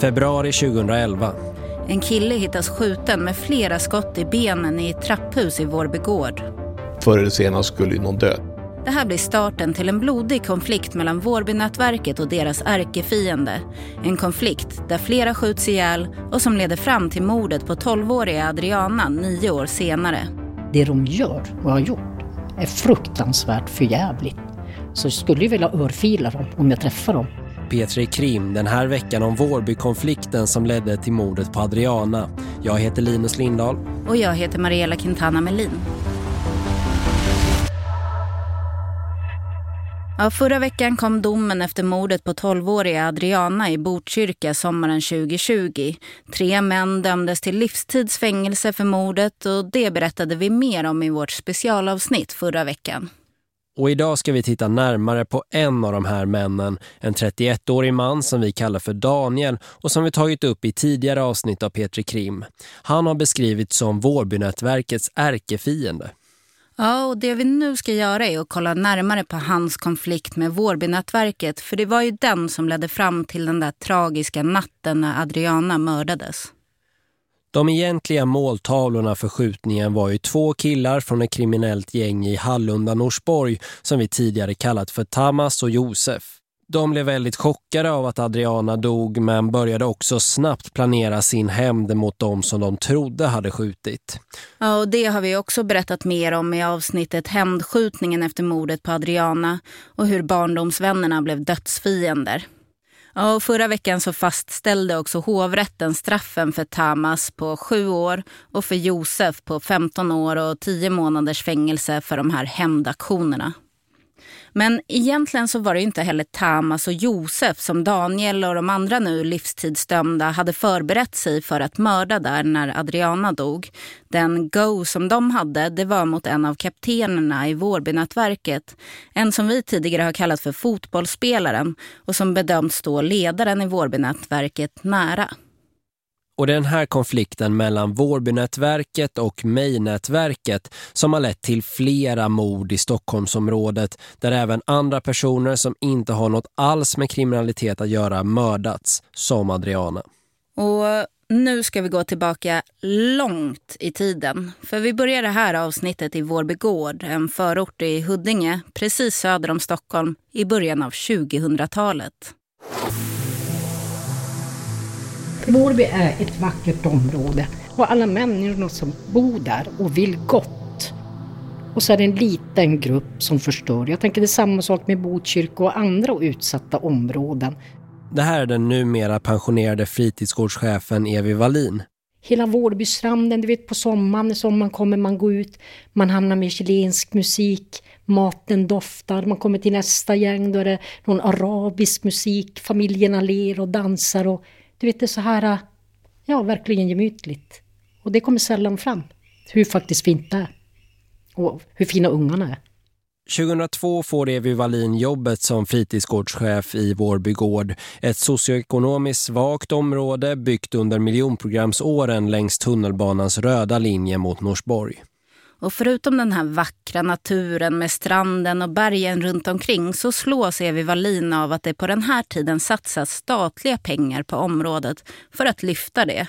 Februari 2011. En kille hittas skjuten med flera skott i benen i ett trapphus i Vårbygård. Förr eller senare skulle ju någon dö. Det här blir starten till en blodig konflikt mellan Vårbynätverket och deras ärkefiende. En konflikt där flera skjuts ihjäl och som leder fram till mordet på 12-åriga Adriana nio år senare. Det de gör och har gjort är fruktansvärt förjävligt. Så jag skulle vilja örfila dem om jag träffar dem. P3 Krim den här veckan om Vårbykonflikten som ledde till mordet på Adriana. Jag heter Linus Lindahl. Och jag heter Mariella Quintana Melin. Ja, förra veckan kom domen efter mordet på 12-åriga Adriana i Botkyrka sommaren 2020. Tre män dömdes till livstidsfängelse för mordet och det berättade vi mer om i vårt specialavsnitt förra veckan. Och idag ska vi titta närmare på en av de här männen, en 31-årig man som vi kallar för Daniel och som vi tagit upp i tidigare avsnitt av Petri Krim. Han har beskrivits som Vårbynätverkets ärkefiende. Ja, och det vi nu ska göra är att kolla närmare på hans konflikt med Vårbynätverket för det var ju den som ledde fram till den där tragiska natten när Adriana mördades. De egentliga måltavlorna för skjutningen var ju två killar från ett kriminellt gäng i Hallunda Norsborg som vi tidigare kallat för Tamas och Josef. De blev väldigt chockade av att Adriana dog men började också snabbt planera sin hämnd mot dem som de trodde hade skjutit. Ja, och det har vi också berättat mer om i avsnittet Hämndskjutningen efter mordet på Adriana och hur barndomsvännerna blev dödsfiender. Ja, och förra veckan så fastställde också hovrätten straffen för Tamas på sju år och för Josef på 15 år och 10 månaders fängelse för de här hämndaktionerna. Men egentligen så var det inte heller Tamas och Josef som Daniel och de andra nu livstidsdömda hade förberett sig för att mörda där när Adriana dog. Den go som de hade det var mot en av kaptenerna i Vårbynätverket. En som vi tidigare har kallat för fotbollsspelaren och som bedömts stå ledaren i Vårbynätverket nära. Och den här konflikten mellan Vårbynätverket och Mejnätverket som har lett till flera mord i Stockholmsområdet där även andra personer som inte har något alls med kriminalitet att göra mördats, som Adriana. Och nu ska vi gå tillbaka långt i tiden. För vi börjar det här avsnittet i Vårbygård, en förort i Huddinge, precis söder om Stockholm, i början av 2000-talet. Vårby är ett vackert område och alla människor som bor där och vill gott. Och så är det en liten grupp som förstör. Jag tänker det är samma sak med Botkyrka och andra utsatta områden. Det här är den numera pensionerade fritidsgårdschefen Evi Wallin. Hela Vårbystranden, du vet på sommaren, när sommaren kommer man gå ut, man hamnar med chilensk musik, maten doftar, man kommer till nästa gäng, då är det någon arabisk musik, familjerna ler och dansar och du vet, det är så här, äh, ja, verkligen gemytligt. Och det kommer sällan fram, hur faktiskt fint det är. Och hur fina ungarna är. 2002 får Evi Wallin jobbet som fritidsgårdschef i Vårby gård. Ett socioekonomiskt svagt område byggt under miljonprogramsåren längs tunnelbanans röda linje mot Norsborg. Och förutom den här vackra naturen med stranden och bergen runt omkring så slås Evi Wallin av att det på den här tiden satsas statliga pengar på området för att lyfta det.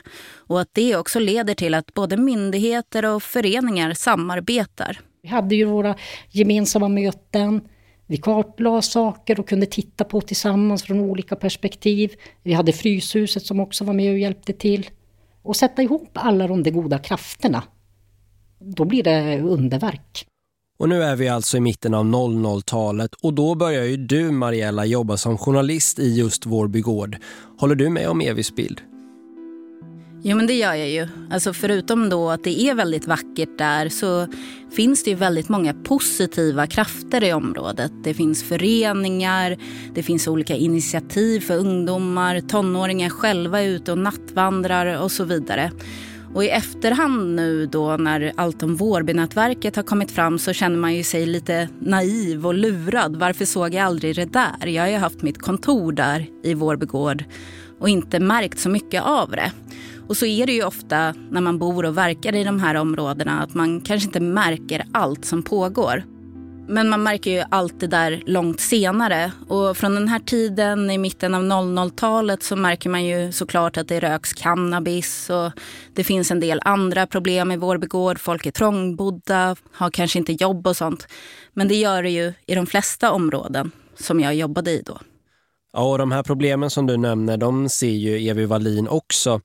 Och att det också leder till att både myndigheter och föreningar samarbetar. Vi hade ju våra gemensamma möten. Vi kartlade saker och kunde titta på tillsammans från olika perspektiv. Vi hade Fryshuset som också var med och hjälpte till. Och sätta ihop alla de goda krafterna då blir det underverk. Och nu är vi alltså i mitten av 00-talet och då börjar ju du Mariella jobba som journalist i just Vårby gård. Håller du med om Evis bild? Jo men det gör jag ju. Alltså förutom då att det är väldigt vackert där så finns det ju väldigt många positiva krafter i området. Det finns föreningar, det finns olika initiativ för ungdomar, tonåringar själva ute och nattvandrar och så vidare. Och i efterhand nu då när allt om Vårbynätverket har kommit fram så känner man ju sig lite naiv och lurad. Varför såg jag aldrig det där? Jag har ju haft mitt kontor där i Vårbygård och inte märkt så mycket av det. Och så är det ju ofta när man bor och verkar i de här områdena att man kanske inte märker allt som pågår. Men man märker ju allt det där långt senare. Och från den här tiden i mitten av 00-talet så märker man ju såklart att det röks cannabis och det finns en del andra problem i Vårby gård. Folk är trångbodda, har kanske inte jobb och sånt. Men det gör det ju i de flesta områden som jag jobbade i då. Ja, och de här problemen som du nämner, de ser ju Evi Wallin också.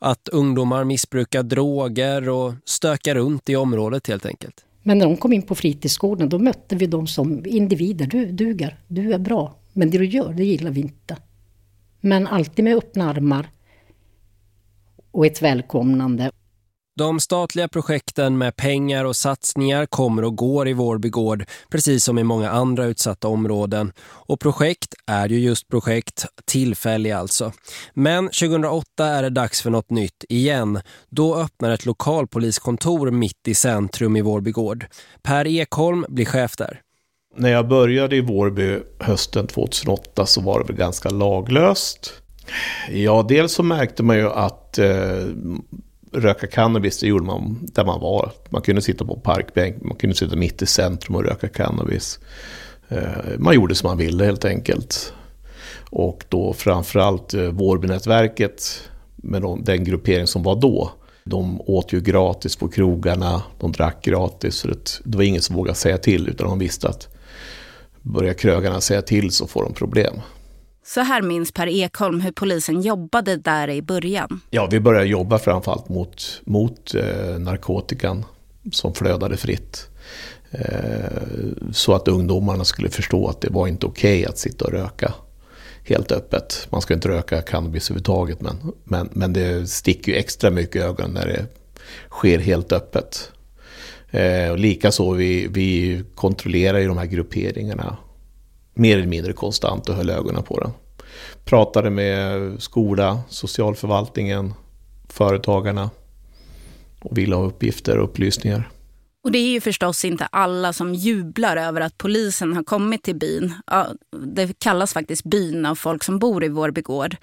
Att ungdomar missbrukar droger och stökar runt i området helt enkelt. Men när de kom in på fritidsgården då mötte vi dem som individer. Du duger, du är bra. Men det du gör, det gillar vi inte. Men alltid med öppna armar och ett välkomnande. De statliga projekten med pengar och satsningar kommer och går i Vårby gård, precis som i många andra utsatta områden. Och projekt är ju just projekt, tillfälliga alltså. Men 2008 är det dags för något nytt igen. Då öppnar ett lokalpoliskontor mitt i centrum i Vårby gård. Per Ekholm blir chef där. När jag började i Vårby hösten 2008 så var det väl ganska laglöst. Ja, dels så märkte man ju att eh, röka cannabis, det gjorde man där man var. Man kunde sitta på parkbänk, man kunde sitta mitt i centrum och röka cannabis. Eh, man gjorde som man ville helt enkelt. Och då framförallt eh, Vårbynätverket med den gruppering som var då. De åt ju gratis på krogarna, de drack gratis. Så det, det var ingen som vågade säga till utan de visste att börjar krögarna säga till så får de problem. Så här minns Per Ekholm hur polisen jobbade där i början. Ja, vi började jobba framförallt mot, mot eh, narkotikan som flödade fritt. Eh, så att ungdomarna skulle förstå att det var inte okej okay att sitta och röka helt öppet. Man ska inte röka cannabis överhuvudtaget men, men, men det sticker ju extra mycket i ögonen när det sker helt öppet. Eh, likaså vi, vi kontrollerar ju de här grupperingarna mer eller mindre konstant och höll ögonen på den. Pratade med skola, socialförvaltningen, företagarna och ville ha uppgifter och upplysningar. Och det är ju förstås inte alla som jublar över att polisen har kommit till byn. Ja, det kallas faktiskt byn av folk som bor i Vårby gård.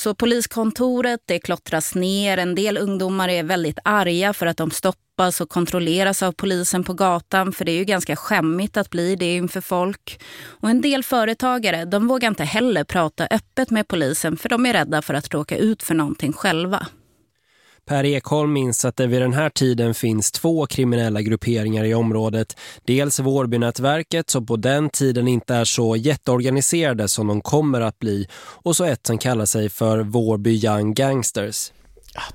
Så poliskontoret det klottras ner. En del ungdomar är väldigt arga för att de stoppas och kontrolleras av polisen på gatan. För det är ju ganska skämmigt att bli det inför folk. Och en del företagare de vågar inte heller prata öppet med polisen för de är rädda för att råka ut för någonting själva. Per Ekholm minns att det vid den här tiden finns två kriminella grupperingar i området. Dels Vårbynätverket som på den tiden inte är så jätteorganiserade som de kommer att bli. Och så ett som kallar sig för Vårby Young Gangsters.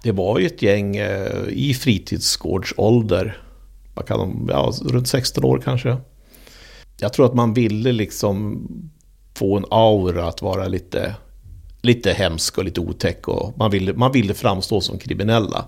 Det var ju ett gäng eh, i fritidsgårdsålder. Vad kan de, ja, runt 16 år kanske. Jag tror att man ville liksom få en aura att vara lite lite hemsk och lite otäck och man ville, man ville framstå som kriminella.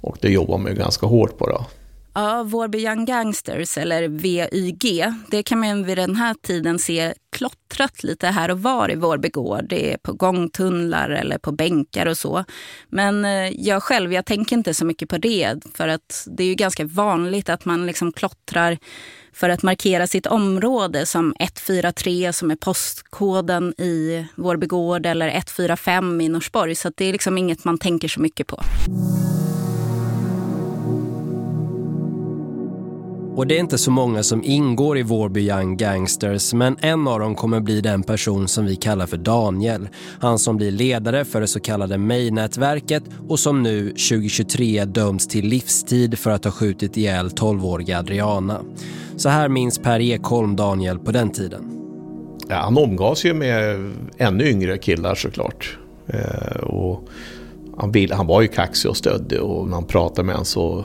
Och det jobbar man ju ganska hårt på då. Ja, Vårby Young Gangsters eller VYG, det kan man vid den här tiden se klottrat lite här och var i Vårby gård. Det är på gångtunnlar eller på bänkar och så. Men eh, jag själv, jag tänker inte så mycket på det för att det är ju ganska vanligt att man liksom klottrar för att markera sitt område som 143 som är postkoden i Vårby gård eller 145 i Norsborg. Så det är liksom inget man tänker så mycket på. Och det är inte så många som ingår i Vårby Young Gangsters men en av dem kommer bli den person som vi kallar för Daniel. Han som blir ledare för det så kallade May-nätverket och som nu 2023 döms till livstid för att ha skjutit ihjäl 12-åriga Adriana. Så här minns Per Ekholm Daniel på den tiden. Ja, han omgavs ju med ännu yngre killar såklart. Eh, och han, vill, han var ju kaxig och stöddig och när han pratade med honom så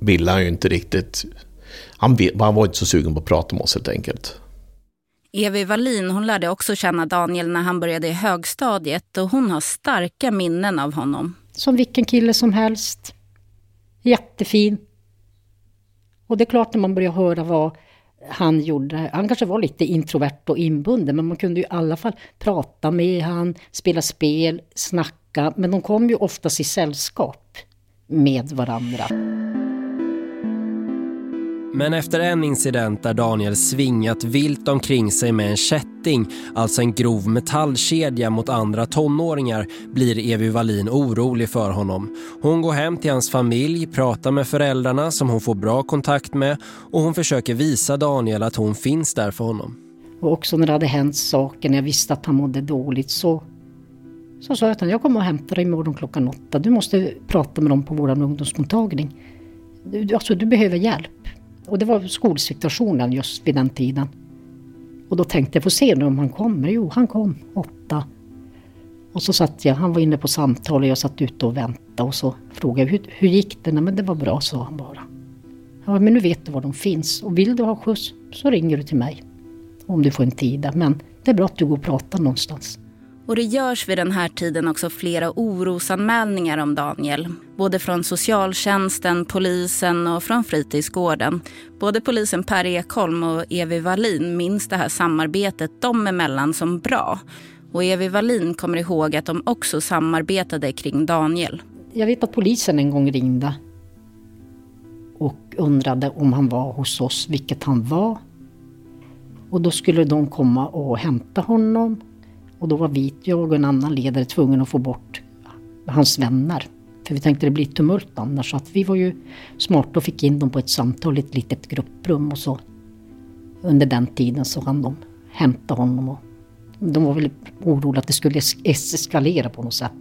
ville han ju inte riktigt han, han var inte så sugen på att prata med oss helt enkelt. Evi Wallin hon lärde också känna Daniel när han började i högstadiet och hon har starka minnen av honom. Som vilken kille som helst. Jättefin. Och det är klart när man börjar höra vad han gjorde. Han kanske var lite introvert och inbunden men man kunde ju i alla fall prata med han, spela spel, snacka. Men de kom ju oftast i sällskap med varandra. Men efter en incident där Daniel svingat vilt omkring sig med en kätting, alltså en grov metallkedja mot andra tonåringar, blir Evi Wallin orolig för honom. Hon går hem till hans familj, pratar med föräldrarna som hon får bra kontakt med och hon försöker visa Daniel att hon finns där för honom. Och också när det hade hänt saker, när jag visste att han mådde dåligt så, så sa jag att jag kommer att hämta dig imorgon klockan åtta. Du måste prata med dem på vår ungdomsmottagning. Du, alltså, du behöver hjälp. Och det var skolsituationen just vid den tiden. Och då tänkte jag, får se nu om han kommer. Jo, han kom åtta. Och så satt jag, han var inne på samtal och jag satt ute och väntade och så frågade jag, hur, hur gick det? Nej men det var bra, sa han bara. Ja, men nu vet du var de finns och vill du ha skjuts så ringer du till mig. Om du får en tid. Men det är bra att du går och pratar någonstans. Och det görs vid den här tiden också flera orosanmälningar om Daniel. Både från socialtjänsten, polisen och från fritidsgården. Både polisen Per Ekholm och Evi Wallin minns det här samarbetet dem emellan som bra. Och Evi Wallin kommer ihåg att de också samarbetade kring Daniel. Jag vet att polisen en gång ringde och undrade om han var hos oss, vilket han var. Och då skulle de komma och hämta honom och då var vi, jag och en annan ledare tvungen att få bort hans vänner. För vi tänkte det blir tumult annars. Så att vi var ju smarta och fick in dem på ett samtal i ett litet grupprum och så. Under den tiden så hann de hämta honom. Och de var väl oroliga att det skulle eskalera på något sätt.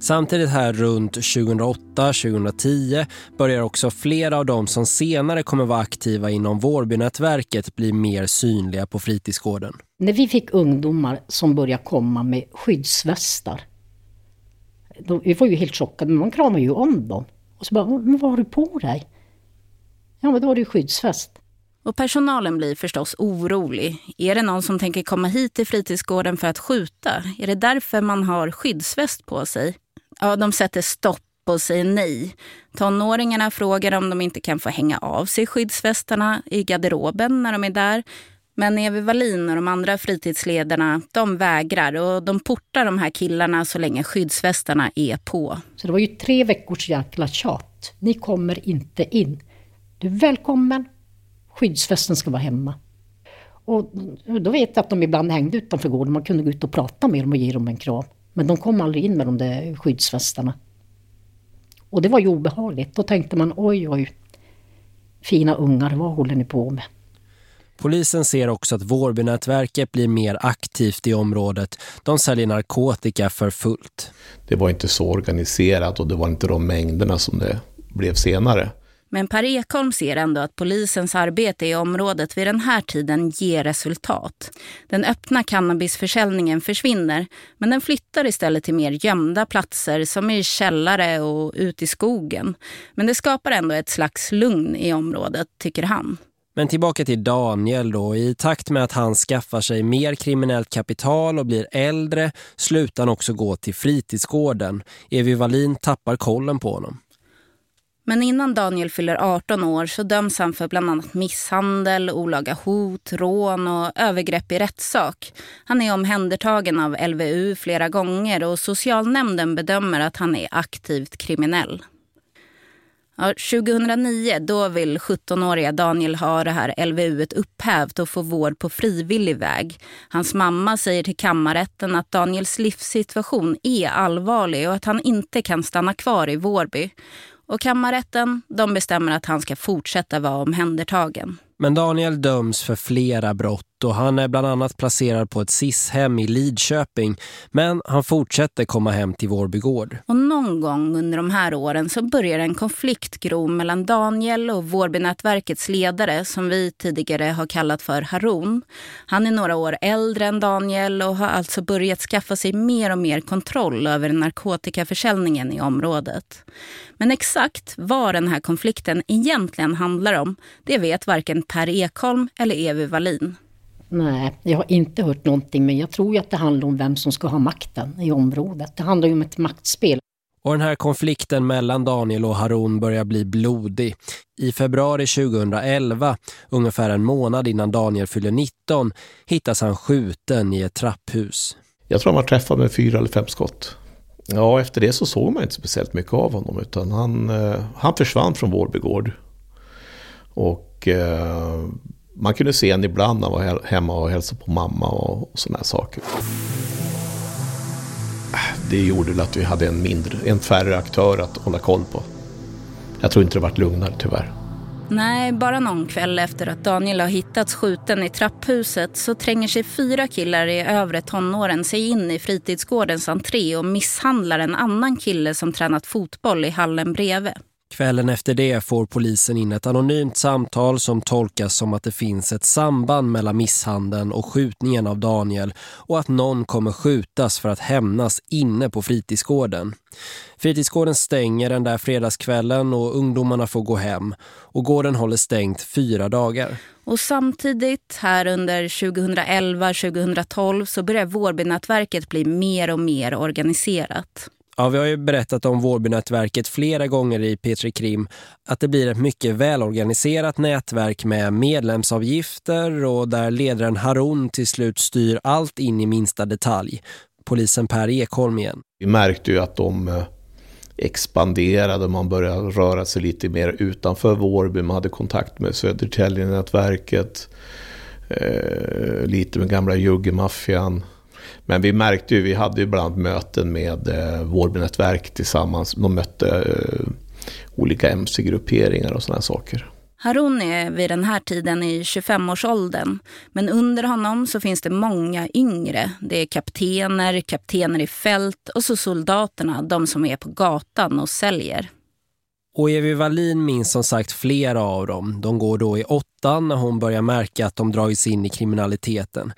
Samtidigt här runt 2008-2010 börjar också flera av de som senare kommer vara aktiva inom Vårbynätverket bli mer synliga på fritidsgården. När vi fick ungdomar som började komma med skyddsvästar, då, vi var ju helt chockade, men man kramade ju om dem. Och så bara, men vad har du på dig? Ja, men då var det ju skyddsväst. Och personalen blir förstås orolig. Är det någon som tänker komma hit till fritidsgården för att skjuta? Är det därför man har skyddsväst på sig? Ja, de sätter stopp och säger nej. Tonåringarna frågar om de inte kan få hänga av sig skyddsvästarna i garderoben när de är där. Men Evi Wallin och de andra fritidsledarna de vägrar och de portar de här killarna så länge skyddsvästarna är på. Så det var ju tre veckors jäkla tjat. Ni kommer inte in. Du är välkommen. Skyddsvästen ska vara hemma. Och då vet jag att de ibland hängde utanför gården. Man kunde gå ut och prata med dem och ge dem en kram. Men de kom aldrig in med de där skyddsvästarna. Och det var ju obehagligt. Då tänkte man oj oj, fina ungar, vad håller ni på med? Polisen ser också att Vårbynätverket blir mer aktivt i området. De säljer narkotika för fullt. Det var inte så organiserat och det var inte de mängderna som det blev senare. Men Per Ekholm ser ändå att polisens arbete i området vid den här tiden ger resultat. Den öppna cannabisförsäljningen försvinner men den flyttar istället till mer gömda platser som i källare och ut i skogen. Men det skapar ändå ett slags lugn i området, tycker han. Men tillbaka till Daniel då. I takt med att han skaffar sig mer kriminellt kapital och blir äldre slutar han också gå till fritidsgården. Evi Wallin tappar kollen på honom. Men innan Daniel fyller 18 år så döms han för bland annat misshandel, olaga hot, rån och övergrepp i rättssak. Han är omhändertagen av LVU flera gånger och socialnämnden bedömer att han är aktivt kriminell. Ja, 2009 då vill 17-åriga Daniel ha det här LVU upphävt och få vård på frivillig väg. Hans mamma säger till kammarrätten att Daniels livssituation är allvarlig och att han inte kan stanna kvar i Vårby. Och kammarrätten de bestämmer att han ska fortsätta vara omhändertagen. Men Daniel döms för flera brott och han är bland annat placerad på ett SIS-hem i Lidköping. Men han fortsätter komma hem till Vårby gård. Och någon gång under de här åren så börjar en konflikt gro mellan Daniel och Vårbynätverkets ledare som vi tidigare har kallat för Harun. Han är några år äldre än Daniel och har alltså börjat skaffa sig mer och mer kontroll över narkotikaförsäljningen i området. Men exakt vad den här konflikten egentligen handlar om, det vet varken Per Ekholm eller Evi Wallin. Nej, jag har inte hört någonting men jag tror ju att det handlar om vem som ska ha makten i området. Det handlar ju om ett maktspel. Och den här konflikten mellan Daniel och Harun börjar bli blodig. I februari 2011, ungefär en månad innan Daniel fyller 19, hittas han skjuten i ett trapphus. Jag tror han var träffad med fyra eller fem skott. Ja, efter det så såg man inte speciellt mycket av honom utan han, eh, han försvann från Vårbygård. Och Och eh, man kunde se en ibland när han var hemma och hälsade på mamma och, och sådana saker. Det gjorde väl att vi hade en, mindre, en färre aktör att hålla koll på. Jag tror inte det varit lugnare tyvärr. Nej, bara någon kväll efter att Daniel har hittats skjuten i trapphuset så tränger sig fyra killar i övre tonåren sig in i fritidsgårdens entré och misshandlar en annan kille som tränat fotboll i hallen bredvid. Kvällen efter det får polisen in ett anonymt samtal som tolkas som att det finns ett samband mellan misshandeln och skjutningen av Daniel och att någon kommer skjutas för att hämnas inne på fritidsgården. Fritidsgården stänger den där fredagskvällen och ungdomarna får gå hem och gården håller stängt fyra dagar. Och samtidigt här under 2011-2012 så börjar Vårbynätverket bli mer och mer organiserat. Ja, vi har ju berättat om Vårbynätverket flera gånger i Petri Krim att det blir ett mycket välorganiserat nätverk med medlemsavgifter och där ledaren Harun till slut styr allt in i minsta detalj. Polisen Per Ekholm igen. Vi märkte ju att de eh, expanderade, man började röra sig lite mer utanför Vårby, man hade kontakt med Södertälje-nätverket, eh, lite med gamla juggemaffian. Men vi märkte ju, vi hade ju ibland möten med eh, Vårbynätverk tillsammans. De mötte eh, olika MC-grupperingar och sådana saker. Harun är vid den här tiden i 25-årsåldern. Men under honom så finns det många yngre. Det är kaptener, kaptener i fält och så soldaterna, de som är på gatan och säljer. Och Evi Wallin minns som sagt flera av dem. De går då i åttan när hon börjar märka att de dragits in i kriminaliteten.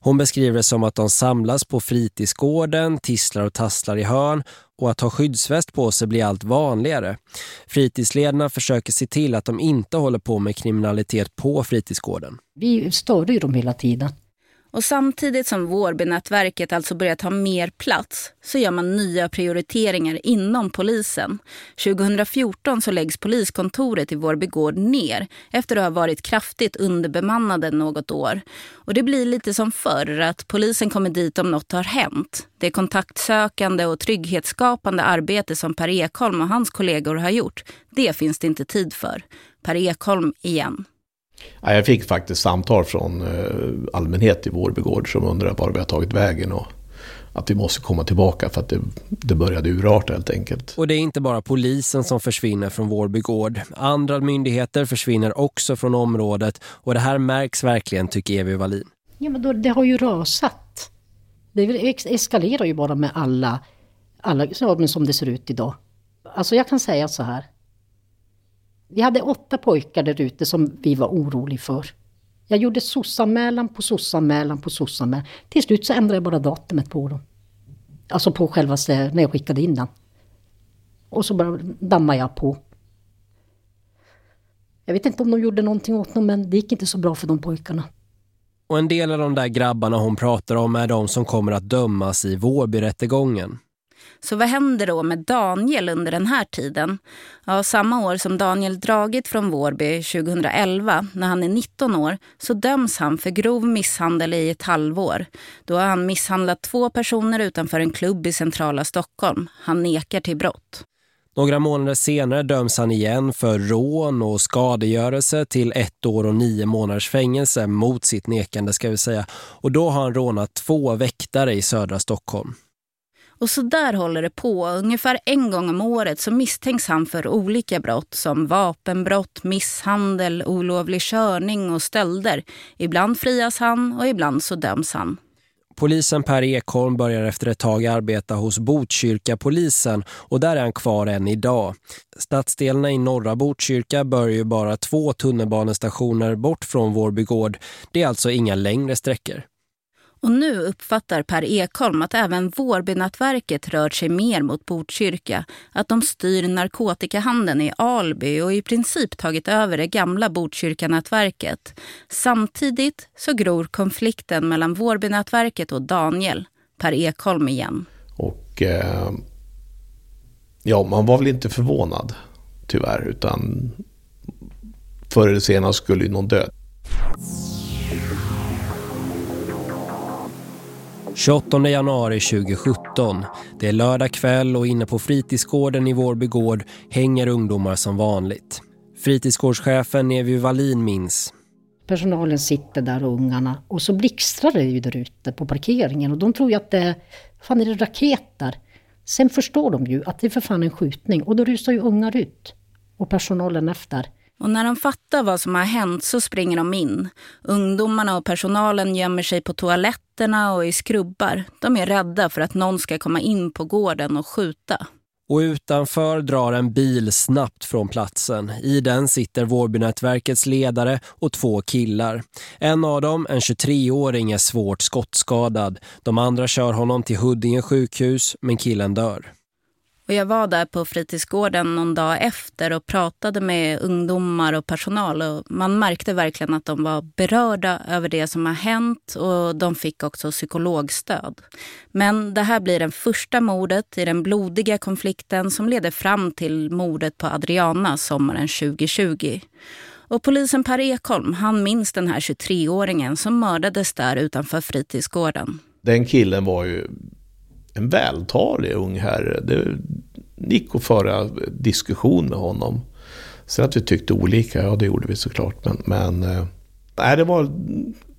Hon beskriver det som att de samlas på fritidsgården, tisslar och tasslar i hörn och att ha skyddsväst på sig blir allt vanligare. Fritidsledarna försöker se till att de inte håller på med kriminalitet på fritidsgården. Vi störde ju dem hela tiden. Och samtidigt som Vårbynätverket alltså börjar ta mer plats så gör man nya prioriteringar inom polisen. 2014 så läggs poliskontoret i Vårby gård ner efter att ha varit kraftigt underbemannade något år. Och det blir lite som förr att polisen kommer dit om något har hänt. Det kontaktsökande och trygghetsskapande arbete som Per Ekholm och hans kollegor har gjort, det finns det inte tid för. Per Ekholm igen. Jag fick faktiskt samtal från eh, allmänhet i Vårbygård som undrar var vi har tagit vägen och att vi måste komma tillbaka för att det, det började urarta helt enkelt. Och det är inte bara polisen som försvinner från Vårbygård. Andra myndigheter försvinner också från området och det här märks verkligen tycker Evi Wallin. Ja men då, det har ju rasat. Det eskalerar ju bara med alla, alla som det ser ut idag. Alltså jag kan säga så här. Vi hade åtta pojkar där ute som vi var oroliga för. Jag gjorde sossanmälan på sossanmälan på sossanmälan. Till slut så ändrade jag bara datumet på dem. Alltså på själva när jag skickade in den. Och så bara dammade jag på. Jag vet inte om de gjorde någonting åt dem men det gick inte så bra för de pojkarna. Och en del av de där grabbarna hon pratar om är de som kommer att dömas i Vårbyrättegången. Så vad händer då med Daniel under den här tiden? Ja, samma år som Daniel dragit från Vårby 2011, när han är 19 år, så döms han för grov misshandel i ett halvår. Då har han misshandlat två personer utanför en klubb i centrala Stockholm. Han nekar till brott. Några månader senare döms han igen för rån och skadegörelse till ett år och nio månaders fängelse mot sitt nekande ska vi säga. Och då har han rånat två väktare i södra Stockholm. Och så där håller det på. Ungefär en gång om året så misstänks han för olika brott som vapenbrott, misshandel, olovlig körning och stölder. Ibland frias han och ibland så döms han. Polisen Per Ekholm börjar efter ett tag arbeta hos Botkyrka polisen och där är han kvar än idag. Stadsdelarna i norra Botkyrka börjar ju bara två tunnelbanestationer bort från Vårbygård. Det är alltså inga längre sträckor. Och nu uppfattar Per Ekholm att även Vårbynätverket rört sig mer mot Botkyrka. Att de styr narkotikahandeln i Alby och i princip tagit över det gamla Botkyrkanätverket. Samtidigt så gror konflikten mellan Vårbynätverket och Daniel. Per Ekholm igen. Och eh, ja, man var väl inte förvånad tyvärr utan förr eller senare skulle ju någon dö. 28 januari 2017. Det är lördag kväll och inne på fritidsgården i Vårby gård hänger ungdomar som vanligt. Fritidsgårdschefen Evi Wallin minns. Personalen sitter där och ungarna och så blixtrar det ju där ute på parkeringen och de tror ju att det fan är det raketer. Sen förstår de ju att det är för fan en skjutning och då rusar ju ungar ut och personalen efter. Och när de fattar vad som har hänt så springer de in. Ungdomarna och personalen gömmer sig på toaletterna och i skrubbar. De är rädda för att någon ska komma in på gården och skjuta. Och utanför drar en bil snabbt från platsen. I den sitter Vårbynätverkets ledare och två killar. En av dem, en 23-åring, är svårt skottskadad. De andra kör honom till Huddinge sjukhus, men killen dör. Och jag var där på fritidsgården någon dag efter och pratade med ungdomar och personal. Och man märkte verkligen att de var berörda över det som har hänt och de fick också psykologstöd. Men det här blir det första mordet i den blodiga konflikten som leder fram till mordet på Adriana sommaren 2020. Och polisen Per Ekholm, han minns den här 23-åringen som mördades där utanför fritidsgården. Den killen var ju en vältalig ung herre. Det gick att föra diskussion med honom. Sen att vi tyckte olika, ja det gjorde vi såklart. Men, men eh, nej, det var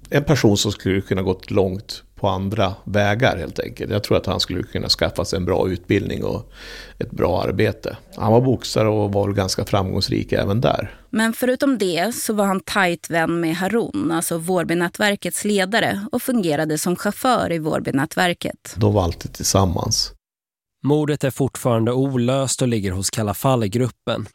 en person som skulle kunna gått långt på andra vägar helt enkelt. Jag tror att han skulle kunna skaffa sig en bra utbildning och ett bra arbete. Han var boxare och var ganska framgångsrik även där. Men förutom det så var han tajt vän med Harun, alltså Vårbynätverkets ledare och fungerade som chaufför i Vårbynätverket. De var alltid tillsammans. Mordet är fortfarande olöst och ligger hos Kalafallgruppen.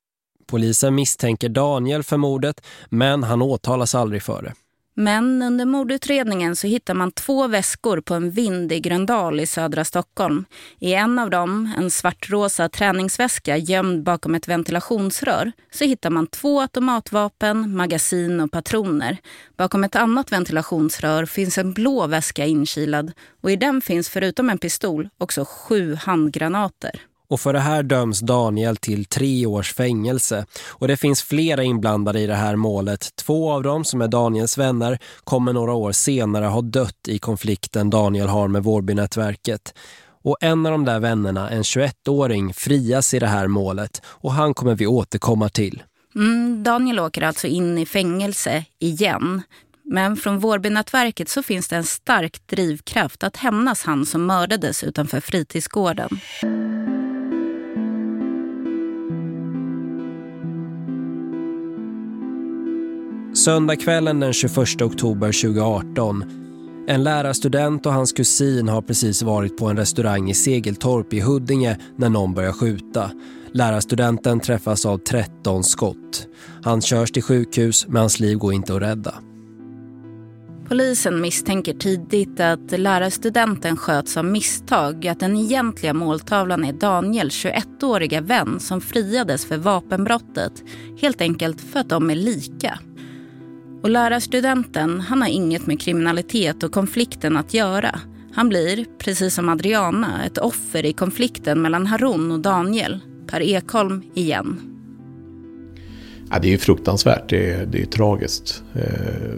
Polisen misstänker Daniel för mordet men han åtalas aldrig för det. Men under mordutredningen så hittar man två väskor på en vind i Gröndal i södra Stockholm. I en av dem, en svartrosa träningsväska gömd bakom ett ventilationsrör, så hittar man två automatvapen, magasin och patroner. Bakom ett annat ventilationsrör finns en blå väska inkilad och i den finns förutom en pistol också sju handgranater. Och för det här döms Daniel till tre års fängelse. Och det finns flera inblandade i det här målet. Två av dem som är Daniels vänner kommer några år senare ha dött i konflikten Daniel har med Vårbynätverket. Och en av de där vännerna, en 21-åring, frias i det här målet. Och han kommer vi återkomma till. Mm, Daniel åker alltså in i fängelse igen. Men från Vårbynätverket så finns det en stark drivkraft att hämnas han som mördades utanför fritidsgården. Söndagskvällen den 21 oktober 2018. En lärarstudent och hans kusin har precis varit på en restaurang i Segeltorp i Huddinge när någon börjar skjuta. Lärarstudenten träffas av 13 skott. Han körs till sjukhus men hans liv går inte att rädda. Polisen misstänker tidigt att lärarstudenten sköts av misstag. Att den egentliga måltavlan är Daniels 21-åriga vän som friades för vapenbrottet. Helt enkelt för att de är lika. Och lärarstudenten han har inget med kriminalitet och konflikten att göra. Han blir, precis som Adriana, ett offer i konflikten mellan Harun och Daniel. Per Ekholm igen. Ja, det är ju fruktansvärt, det är, det är tragiskt. Eh,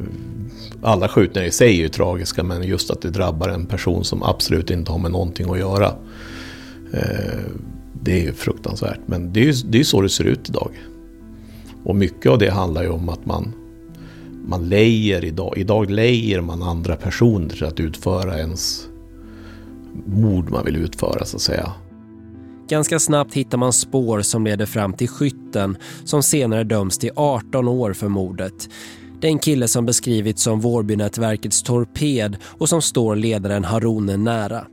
alla skjutningar i sig är ju tragiska men just att det drabbar en person som absolut inte har med någonting att göra. Eh, det är ju fruktansvärt men det är ju det är så det ser ut idag. Och mycket av det handlar ju om att man man lejer idag. Idag lejer man andra personer till att utföra ens mord man vill utföra så att säga. Ganska snabbt hittar man spår som leder fram till skytten som senare döms till 18 år för mordet. Den kille som beskrivits som Vårbynätverkets torped och som står ledaren Harone nära.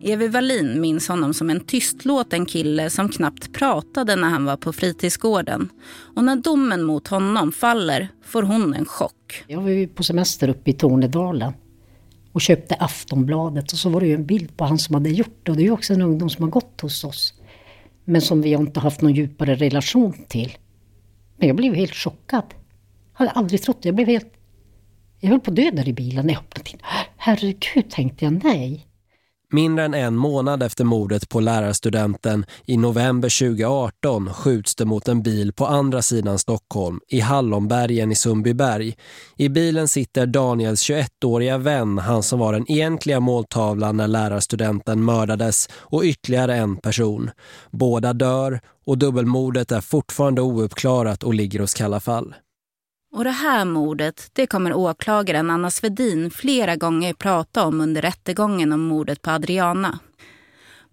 Evi Wallin minns honom som en tystlåten kille som knappt pratade när han var på fritidsgården. Och när domen mot honom faller får hon en chock. Jag var ju på semester uppe i Tornedalen och köpte Aftonbladet och så var det ju en bild på han som hade gjort det. Och det är ju också en ungdom som har gått hos oss. Men som vi inte haft någon djupare relation till. Men jag blev helt chockad. Jag hade aldrig trott det. Jag blev helt... Jag höll på att dö där i bilen när jag öppnade in. Herregud, tänkte jag, nej. Mindre än en månad efter mordet på lärarstudenten i november 2018 skjuts det mot en bil på andra sidan Stockholm, i Hallonbergen i Sundbyberg. I bilen sitter Daniels 21-åriga vän, han som var den egentliga måltavlan när lärarstudenten mördades, och ytterligare en person. Båda dör och dubbelmordet är fortfarande ouppklarat och ligger hos Kalla fall. Och det här mordet det kommer åklagaren Anna Svedin flera gånger prata om under rättegången om mordet på Adriana.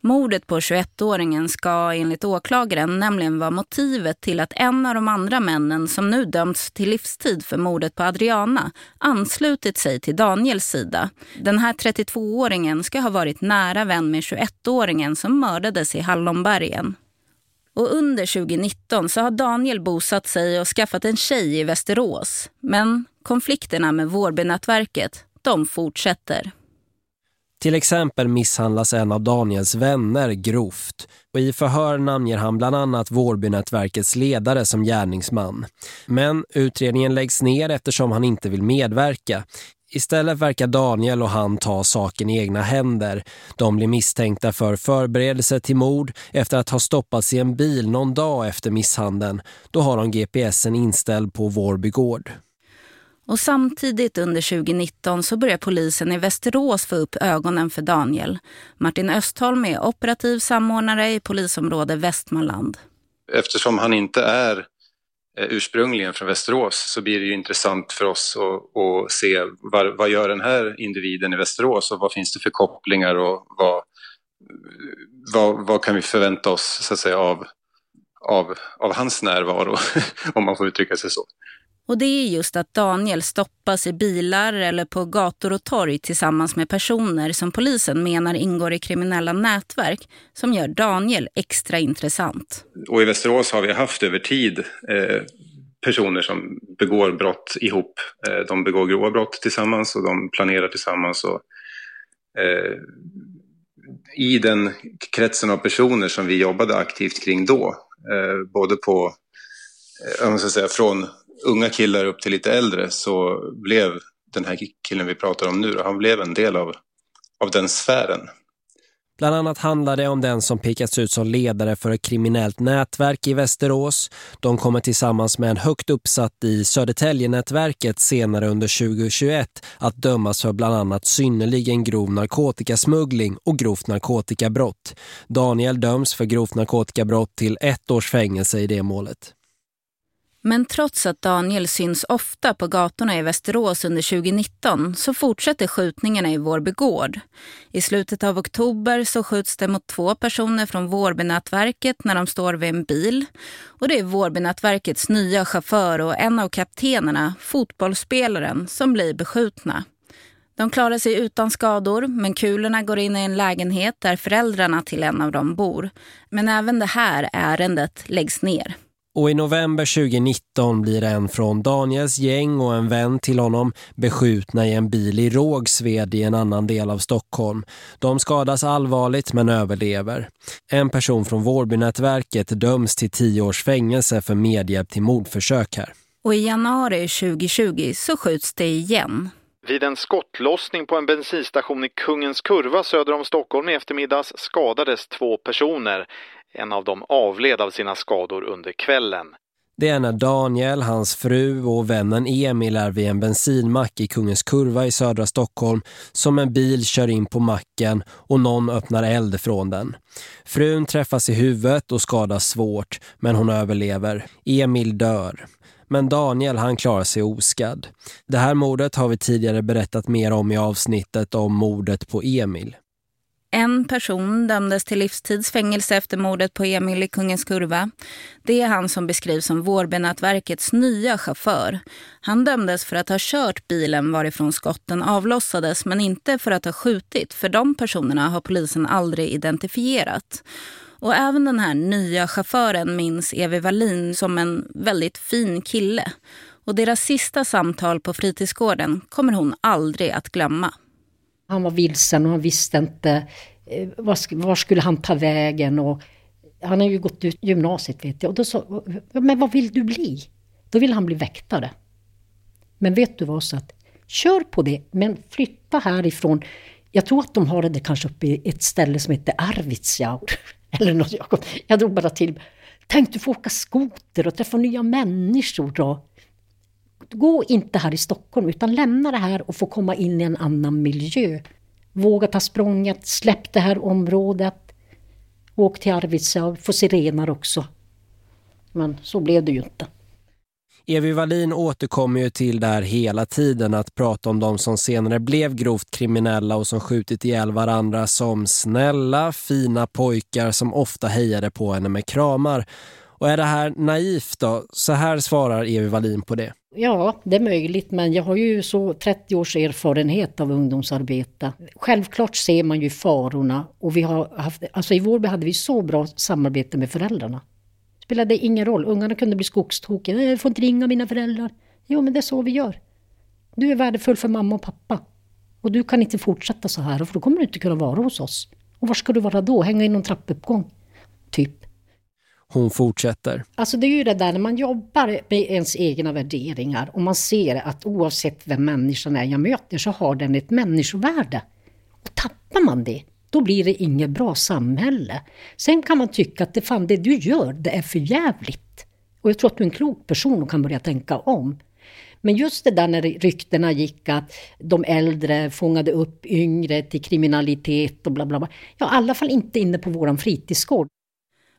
Mordet på 21-åringen ska enligt åklagaren nämligen vara motivet till att en av de andra männen som nu dömts till livstid för mordet på Adriana anslutit sig till Daniels sida. Den här 32-åringen ska ha varit nära vän med 21-åringen som mördades i Hallonbergen. Och under 2019 så har Daniel bosatt sig och skaffat en tjej i Västerås. Men konflikterna med Vårbynätverket, de fortsätter. Till exempel misshandlas en av Daniels vänner grovt och i förhör namnger han bland annat Vårbynätverkets ledare som gärningsman. Men utredningen läggs ner eftersom han inte vill medverka. Istället verkar Daniel och han ta saken i egna händer. De blir misstänkta för förberedelse till mord efter att ha stoppats i en bil någon dag efter misshandeln. Då har de GPSen inställd på Vårby gård. Och samtidigt under 2019 så börjar polisen i Västerås få upp ögonen för Daniel. Martin Östholm är operativ samordnare i polisområde Västmanland. Eftersom han inte är Eh, ursprungligen från Västerås så blir det ju intressant för oss att, att se vad, vad gör den här individen i Västerås och vad finns det för kopplingar och vad, vad, vad kan vi förvänta oss så att säga, av, av, av hans närvaro, om man får uttrycka sig så. Och det är just att Daniel stoppas i bilar eller på gator och torg tillsammans med personer som polisen menar ingår i kriminella nätverk som gör Daniel extra intressant. Och i Västerås har vi haft över tid eh, personer som begår brott ihop. Eh, de begår grova brott tillsammans och de planerar tillsammans. Och, eh, I den kretsen av personer som vi jobbade aktivt kring då, eh, både på, eh, jag ska säga, från unga killar upp till lite äldre så blev den här killen vi pratar om nu, han blev en del av, av den sfären. Bland annat handlar det om den som pekats ut som ledare för ett kriminellt nätverk i Västerås. De kommer tillsammans med en högt uppsatt i Södertälje-nätverket senare under 2021 att dömas för bland annat synnerligen grov narkotikasmuggling och grovt narkotikabrott. Daniel döms för grovt narkotikabrott till ett års fängelse i det målet. Men trots att Daniel syns ofta på gatorna i Västerås under 2019 så fortsätter skjutningarna i Vårby gård. I slutet av oktober så skjuts det mot två personer från Vårbynätverket när de står vid en bil. Och det är Vårbynätverkets nya chaufför och en av kaptenerna, fotbollsspelaren, som blir beskjutna. De klarar sig utan skador, men kulorna går in i en lägenhet där föräldrarna till en av dem bor. Men även det här ärendet läggs ner. Och i november 2019 blir en från Daniels gäng och en vän till honom beskjutna i en bil i Rågsved i en annan del av Stockholm. De skadas allvarligt men överlever. En person från Vårbynätverket döms till tio års fängelse för medhjälp till mordförsök här. Och i januari 2020 så skjuts det igen. Vid en skottlossning på en bensinstation i Kungens kurva söder om Stockholm i eftermiddags skadades två personer. En av dem avled av sina skador under kvällen. Det är när Daniel, hans fru och vännen Emil är vid en bensinmack i Kungens kurva i södra Stockholm som en bil kör in på macken och någon öppnar eld från den. Frun träffas i huvudet och skadas svårt men hon överlever. Emil dör. Men Daniel han klarar sig oskadd. Det här mordet har vi tidigare berättat mer om i avsnittet om mordet på Emil. En person dömdes till livstidsfängelse efter mordet på Emil i Kungens kurva. Det är han som beskrivs som Vårbynätverkets nya chaufför. Han dömdes för att ha kört bilen varifrån skotten avlossades men inte för att ha skjutit. För de personerna har polisen aldrig identifierat. Och även den här nya chauffören minns Evi Wallin som en väldigt fin kille. Och deras sista samtal på fritidsgården kommer hon aldrig att glömma. Han var vilsen och han visste inte eh, var, var skulle han ta vägen. Och han har ju gått ut gymnasiet vet jag. Och då sa men vad vill du bli? Då vill han bli väktare. Men vet du vad, så att kör på det, men flytta härifrån. Jag tror att de har det kanske uppe i ett ställe som heter Arvidsjaur. Eller något. Jag drog bara till. Tänk du får åka skoter och träffa nya människor. Och, gå inte här i Stockholm utan lämna det här och få komma in i en annan miljö. Våga ta språnget, släpp det här området. Åk till Arvidsjaur, få se renar också. Men så blev det ju inte. Evi Wallin återkommer ju till det här hela tiden att prata om de som senare blev grovt kriminella och som skjutit ihjäl varandra som snälla, fina pojkar som ofta hejade på henne med kramar. Och är det här naivt då? Så här svarar Evi Wallin på det. Ja, det är möjligt, men jag har ju så 30 års erfarenhet av ungdomsarbete. Självklart ser man ju farorna och vi har haft, alltså i Vårby hade vi så bra samarbete med föräldrarna. Det spelade ingen roll, ungarna kunde bli skogstokiga, jag får inte ringa mina föräldrar. Jo, men det är så vi gör. Du är värdefull för mamma och pappa. Och du kan inte fortsätta så här, för då kommer du inte kunna vara hos oss. Och var ska du vara då? Hänga i någon trappuppgång? Hon fortsätter. Alltså det är ju det där när man jobbar med ens egna värderingar och man ser att oavsett vem människan är jag möter så har den ett människovärde. Och tappar man det, då blir det inget bra samhälle. Sen kan man tycka att det, fan, det du gör, det är för jävligt. Och jag tror att du är en klok person och kan börja tänka om. Men just det där när ryktena gick att de äldre fångade upp yngre till kriminalitet och bla bla bla. Ja, i alla fall inte inne på våran fritidsgård.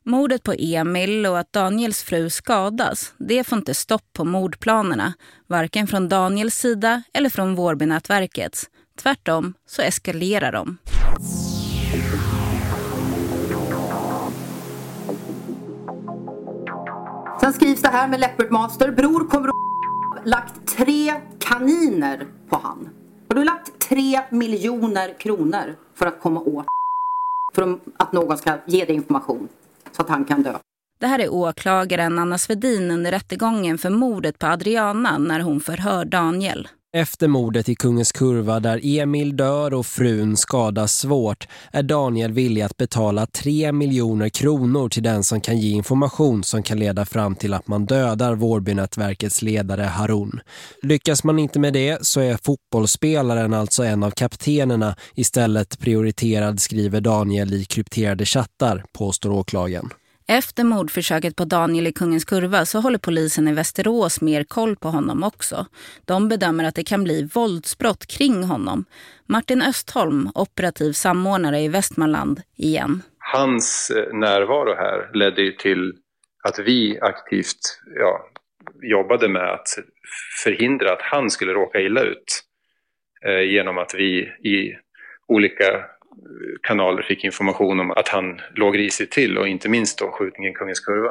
Mordet på Emil och att Daniels fru skadas, det får inte stopp på mordplanerna. Varken från Daniels sida eller från Vårbynätverkets. Tvärtom så eskalerar de. Sen skrivs det här med Leopard Master. Bror kommer att ha lagt tre kaniner på han. Har du lagt tre miljoner kronor för att komma åt för att någon ska ge dig information så att han kan dö? Det här är åklagaren Anna Svedin under rättegången för mordet på Adriana när hon förhör Daniel. Efter mordet i Kungens kurva där Emil dör och frun skadas svårt är Daniel villig att betala 3 miljoner kronor till den som kan ge information som kan leda fram till att man dödar Vårbynätverkets ledare Harun. Lyckas man inte med det så är fotbollsspelaren alltså en av kaptenerna istället prioriterad skriver Daniel i krypterade chattar, påstår åklagaren. Efter mordförsöket på Daniel i Kungens kurva så håller polisen i Västerås mer koll på honom också. De bedömer att det kan bli våldsbrott kring honom. Martin Östholm, operativ samordnare i Västmanland, igen. Hans eh, närvaro här ledde ju till att vi aktivt ja, jobbade med att förhindra att han skulle råka illa ut. Eh, genom att vi i olika kanaler fick information om att han låg risigt till och inte minst då skjutningen Kungens kurva.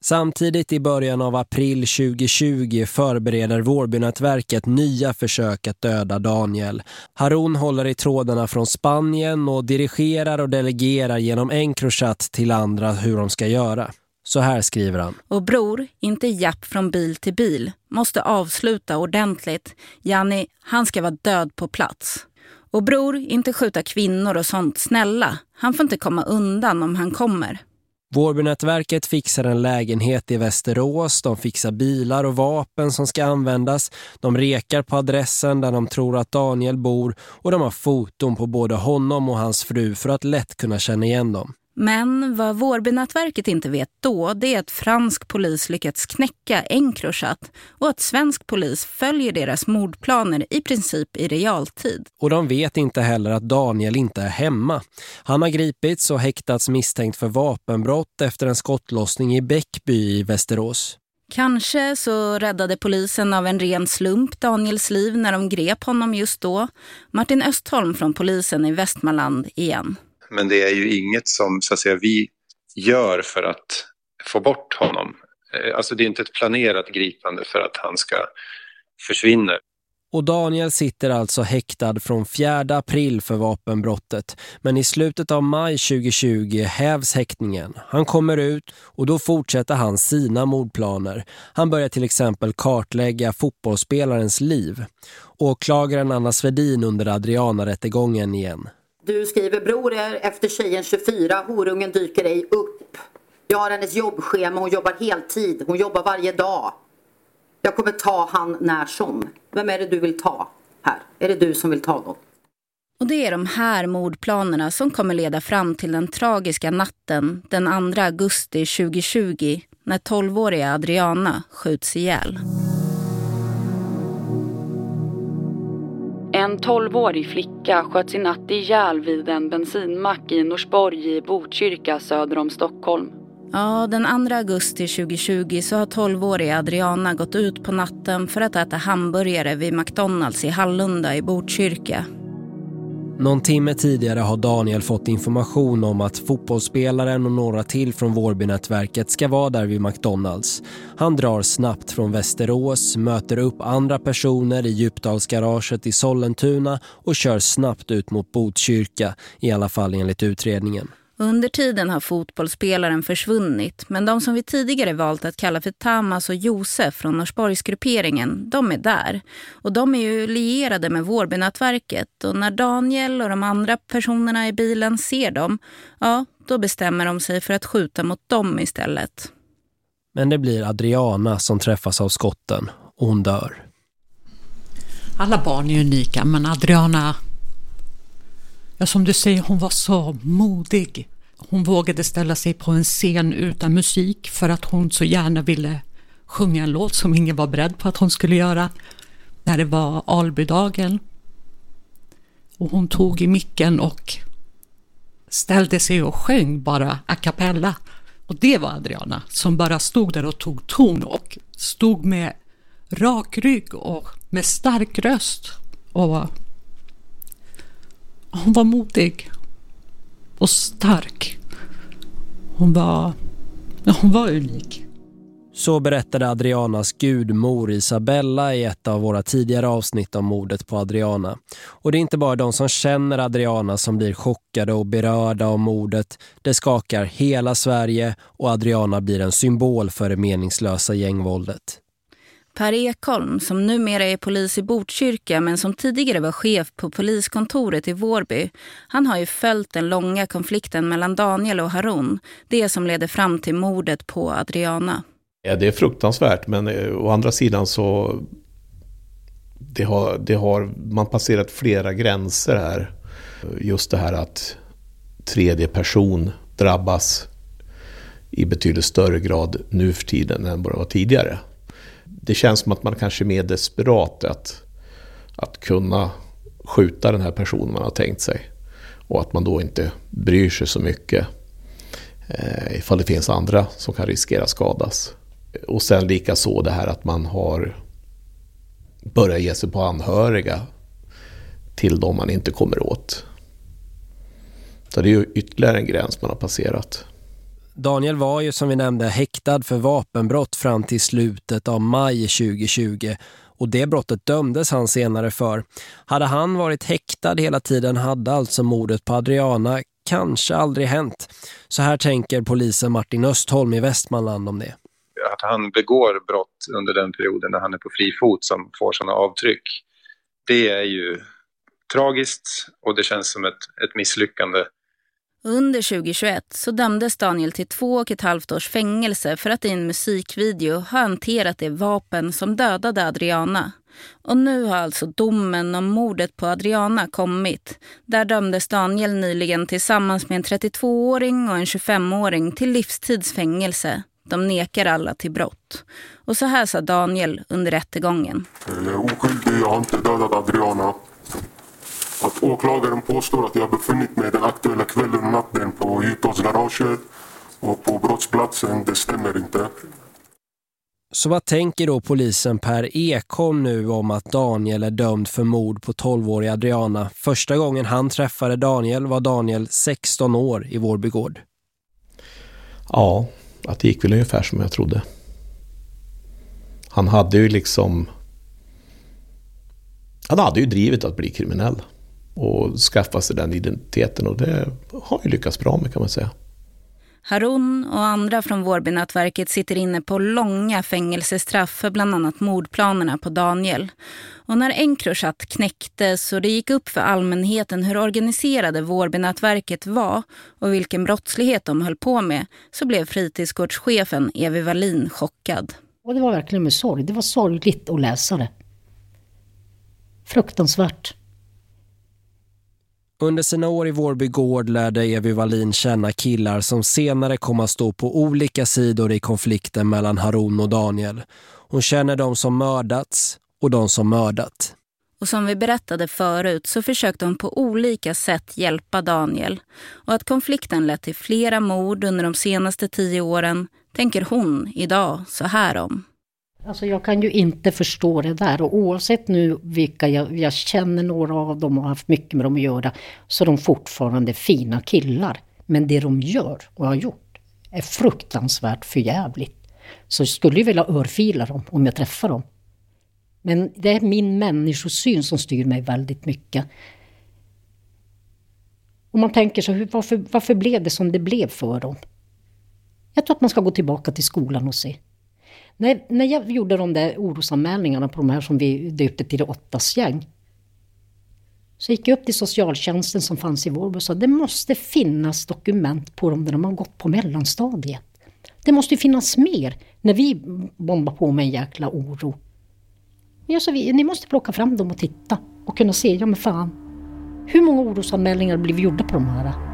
Samtidigt i början av april 2020 förbereder Vårbynätverket nya försök att döda Daniel. Harun håller i trådarna från Spanien och dirigerar och delegerar genom Encrochat till andra hur de ska göra. Så här skriver han. Och bror, inte japp från bil till bil. Måste avsluta ordentligt. Janni, han ska vara död på plats. Och bror, inte skjuta kvinnor och sånt, snälla. Han får inte komma undan om han kommer. Vårbynätverket fixar en lägenhet i Västerås, de fixar bilar och vapen som ska användas, de rekar på adressen där de tror att Daniel bor och de har foton på både honom och hans fru för att lätt kunna känna igen dem. Men vad Vårbynätverket inte vet då det är att fransk polis lyckats knäcka Encrochat och att svensk polis följer deras mordplaner i princip i realtid. Och de vet inte heller att Daniel inte är hemma. Han har gripits och häktats misstänkt för vapenbrott efter en skottlossning i Bäckby i Västerås. Kanske så räddade polisen av en ren slump Daniels liv när de grep honom just då. Martin Östholm från polisen i Västmanland igen. Men det är ju inget som så att säga, vi gör för att få bort honom. Eh, alltså det är inte ett planerat gripande för att han ska försvinna. Och Daniel sitter alltså häktad från 4 april för vapenbrottet. Men i slutet av maj 2020 hävs häktningen. Han kommer ut och då fortsätter han sina mordplaner. Han börjar till exempel kartlägga fotbollsspelarens liv. Åklagaren Anna Svedin under Adriana-rättegången igen. Du skriver bror är efter tjejen 24, horungen dyker ej upp. Jag har hennes jobbschema, hon jobbar heltid, hon jobbar varje dag. Jag kommer ta han när som. Vem är det du vill ta här? Är det du som vill ta dem? Och det är de här mordplanerna som kommer leda fram till den tragiska natten den 2 augusti 2020 när 12-åriga Adriana skjuts ihjäl. En 12-årig flicka sköts i natt ihjäl vid en bensinmack i Norsborg i Botkyrka söder om Stockholm. Ja, den 2 augusti 2020 så har 12-åriga Adriana gått ut på natten för att äta hamburgare vid McDonalds i Hallunda i Botkyrka. Någon timme tidigare har Daniel fått information om att fotbollsspelaren och några till från Vårbynätverket ska vara där vid McDonalds. Han drar snabbt från Västerås, möter upp andra personer i Djupdalsgaraget i Sollentuna och kör snabbt ut mot Botkyrka, i alla fall enligt utredningen. Under tiden har fotbollsspelaren försvunnit men de som vi tidigare valt att kalla för Tamas och Josef från Norsborgsgrupperingen, de är där. Och de är ju lierade med Vårbynätverket och när Daniel och de andra personerna i bilen ser dem, ja, då bestämmer de sig för att skjuta mot dem istället. Men det blir Adriana som träffas av skotten och hon dör. Alla barn är unika men Adriana Ja, som du säger, hon var så modig. Hon vågade ställa sig på en scen utan musik för att hon så gärna ville sjunga en låt som ingen var beredd på att hon skulle göra. När det var Albydagen. Och hon tog i micken och ställde sig och sjöng bara a cappella. Och det var Adriana som bara stod där och tog ton och stod med rak rygg och med stark röst. Och hon var modig och stark. Hon var, hon var unik. Så berättade Adrianas gudmor Isabella i ett av våra tidigare avsnitt om mordet på Adriana. Och det är inte bara de som känner Adriana som blir chockade och berörda av mordet. Det skakar hela Sverige och Adriana blir en symbol för det meningslösa gängvåldet. Per Ekholm, som numera är polis i Botkyrka men som tidigare var chef på poliskontoret i Vårby, han har ju följt den långa konflikten mellan Daniel och Harun, det som leder fram till mordet på Adriana. Ja, det är fruktansvärt, men eh, å andra sidan så det har, det har man passerat flera gränser här. Just det här att tredje person drabbas i betydligt större grad nu för tiden än vad det var tidigare det känns som att man kanske är mer desperat att, att kunna skjuta den här personen man har tänkt sig. Och att man då inte bryr sig så mycket eh, ifall det finns andra som kan riskera skadas. Och sen lika så det här att man har börjat ge sig på anhöriga till de man inte kommer åt. Så det är ju ytterligare en gräns man har passerat. Daniel var ju som vi nämnde häktad för vapenbrott fram till slutet av maj 2020 och det brottet dömdes han senare för. Hade han varit häktad hela tiden hade alltså mordet på Adriana kanske aldrig hänt. Så här tänker polisen Martin Östholm i Västmanland om det. Att han begår brott under den perioden när han är på fri fot som får sådana avtryck, det är ju tragiskt och det känns som ett, ett misslyckande under 2021 så dömdes Daniel till två och ett halvt års fängelse för att i en musikvideo ha hanterat det vapen som dödade Adriana. Och nu har alltså domen om mordet på Adriana kommit. Där dömdes Daniel nyligen tillsammans med en 32-åring och en 25-åring till livstidsfängelse. De nekar alla till brott. Och så här sa Daniel under rättegången. Jag är oskyldig, jag har inte dödat Adriana. Att åklagaren påstår att jag befunnit mig den aktuella kvällen och natten på Djupdalsgaraget och på brottsplatsen, det stämmer inte. Så vad tänker då polisen Per Ekholm nu om att Daniel är dömd för mord på 12-åriga Adriana? Första gången han träffade Daniel var Daniel 16 år i Vårbygård. Ja, att det gick väl ungefär som jag trodde. Han hade ju liksom... Han hade ju drivet att bli kriminell och skaffa sig den identiteten och det har ju lyckats bra med kan man säga. Harun och andra från Vårbynätverket sitter inne på långa fängelsestraff för bland annat mordplanerna på Daniel. Och när Encrochat knäcktes och det gick upp för allmänheten hur organiserade Vårbynätverket var och vilken brottslighet de höll på med så blev fritidsgårdschefen Evi Wallin chockad. Och det var verkligen med sorg. Det var sorgligt att läsa det. Fruktansvärt. Under sina år i Vårby gård lärde Evi Wallin känna killar som senare kom att stå på olika sidor i konflikten mellan Harun och Daniel. Hon känner de som mördats och de som mördat. Och som vi berättade förut så försökte hon på olika sätt hjälpa Daniel. Och att konflikten lett till flera mord under de senaste tio åren tänker hon idag så här om. Alltså jag kan ju inte förstå det där och oavsett nu vilka jag, jag känner några av dem och har haft mycket med dem att göra så är de fortfarande fina killar. Men det de gör och har gjort är fruktansvärt förjävligt. Så jag skulle ju vilja örfila dem om jag träffar dem. Men det är min människosyn som styr mig väldigt mycket. Och man tänker så, varför, varför blev det som det blev för dem? Jag tror att man ska gå tillbaka till skolan och se. När, när jag gjorde de där orosanmälningarna på de här som vi döpte till åttas gäng. Så gick jag upp till socialtjänsten som fanns i Vårby och sa det måste finnas dokument på dem när de har gått på mellanstadiet. Det måste finnas mer när vi bombar på med en jäkla oro. Jag sa, ni måste plocka fram dem och titta och kunna se, ja men fan. Hur många orosanmälningar blev gjorda på de här?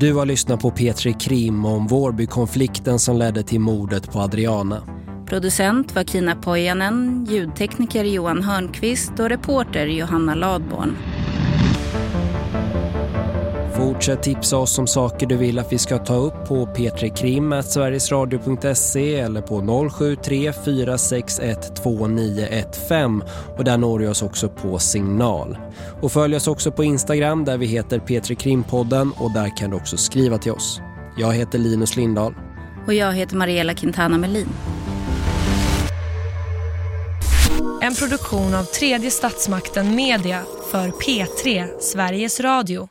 Du har lyssnat på Petri Krim om Vårbykonflikten som ledde till mordet på Adriana. Producent var Kina Pojanen, ljudtekniker Johan Hörnqvist och reporter Johanna Ladborn. Fortsätt tipsa oss om saker du vill att vi ska ta upp på p3krim.sverigesradio.se eller på 073 461 2915 och där når du oss också på signal. Och följ oss också på Instagram där vi heter Petri Krimpodden och där kan du också skriva till oss. Jag heter Linus Lindahl. Och jag heter Mariella Quintana Melin. En produktion av tredje statsmakten Media för P3 Sveriges Radio.